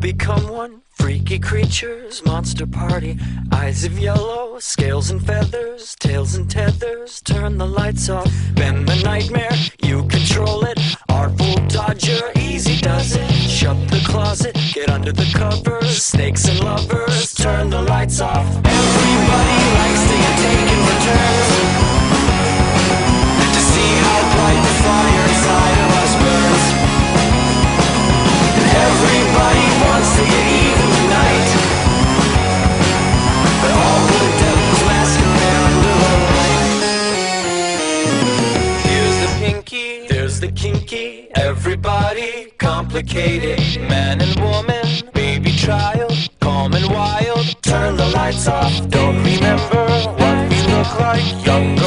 become one. Freaky creatures, monster party. Eyes of yellow, scales and feathers, tails and tethers. Turn the lights off. Bend the nightmare, you control it. Artful dodger, easy does it. Shut the closet, get under the covers. Snakes and lovers, turn the lights off. Everybody likes to get taken for the kinky. Everybody complicated. Man and woman, baby child, calm and wild. Turn the lights off. Don't remember what we look like. Young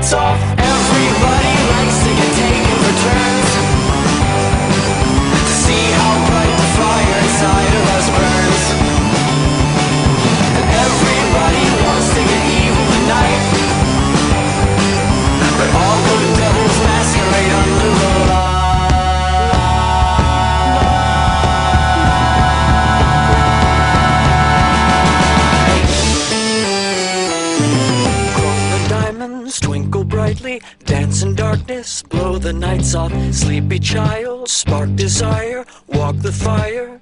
lights off. Brightly, dance in darkness, blow the nights off. Sleepy child, spark desire, walk the fire.